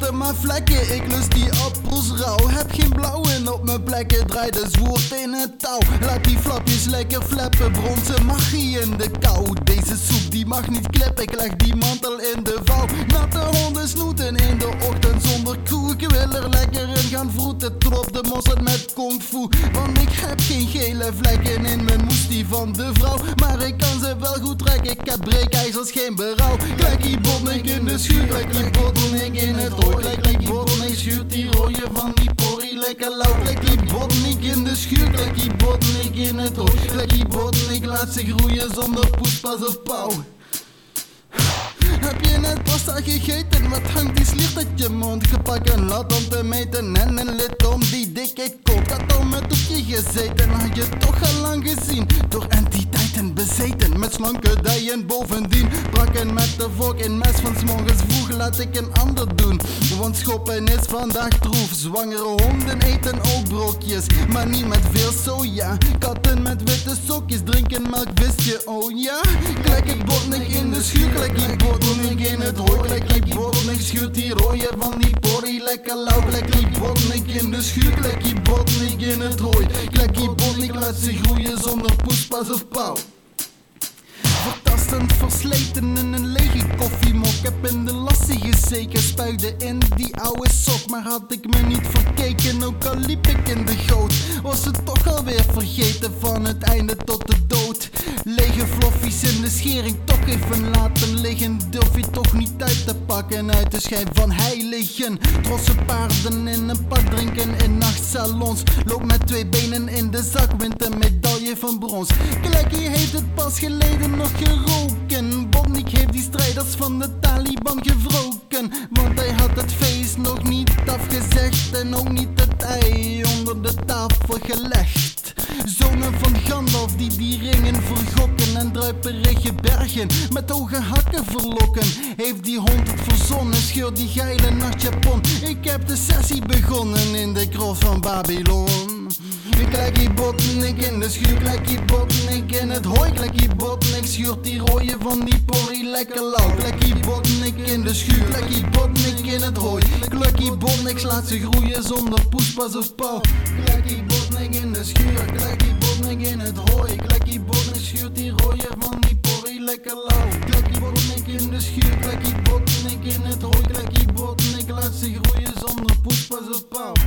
Maar vlekken, ik lust die appels rauw. Heb geen blauwen op mijn plekken, draai de zwoord in het touw. Laat die flapjes lekker flappen, bronzen magie in de kou. Deze soep die mag niet klippen, ik leg die mantel in de vouw. Natte honden snoeten in de ochtend zonder koe. Ik wil er lekker in gaan vroeten, trop de mosterd met kung fu. Heb geen gele vlekken in mijn moestie van de vrouw. Maar ik kan ze wel goed trekken, ik heb breekijzers, geen berouw. Klekkie bottelijk in de schuur, klekkie bottelijk in het oor. Klekkie bottelijk schuurt die rooie van die porrie lekker lauw. Klekkie bottelijk in de schuur, klekkie bottelijk in het oor. Klekkie bottelijk laat zich groeien zonder poespas of pauw. Heb je net pasta gegeten? Wat hangt die slicht uit je mond? Gepak een lat om te meten en een lid om die dikke kop. Had om het doekje gezeten, had je toch al lang gezien. Bezeten, met slanke dijen bovendien. Brakken met de vork in mes van s'morgens vroeg, laat ik een ander doen. Want schoppen is vandaag troef. Zwangere honden eten ook brokjes, maar niet met veel soja. Katten met witte sokjes drinken melk, wist je, oh ja? Klik ik botnik in de schuur, klik ik botnik in het hooi. Klik ik botnik, schuurt die rooie van die porrie lekker lauw. Klik ik botnik in de schuur, klik ik botnik in het hooi. Klik ik botnik, laat zich groeien zonder poespas of pauw. Vertastend versleten in een lege koffiemok. Heb in de lassie gezeken, spuigde in die oude sok. Maar had ik me niet verkeken, ook al liep ik in de goot. Was het toch alweer vergeten van het einde tot de dood. Lege floffies in de schering, toch even laten liggen. Durf je toch niet uit te pakken uit de schijn van heiligen. Trosse paarden in een pak drinken in nachtsalons. Loop met twee benen in de zak, wint een medaille van brons. Klekkie heeft het pas geleden nog geroken. Botnik heeft die strijders van de Taliban gewroken. Want hij had het feest nog niet afgezegd en ook niet het ei onder de tafel gelegd. Zonen van Gandalf die die ringen vergokken en druiperige bergen met hoge hakken verlokken. Heeft die hond het verzonnen, scheur die geile nachtjapon. Ik heb de sessie begonnen in de krof van Babylon. Ik leg die botnik in de schuur, klik die botnik in het hooi, klik die botnik, schuurt die rooie van die porrie lekker lauw. Klik die botnik in de schuur, klik die botnik in het hooi, klik die botnik laat zich groeien zonder poespas of pauw. Klik die botnik in de schuur, klik die botnik in het hooi, klik die botnik, schuurt die rooie van die porrie lekker lauw. Klik die botnik in de schuur, klik die botnik in het hooi, klik die botnik laat zich groeien zonder poespas of pauw.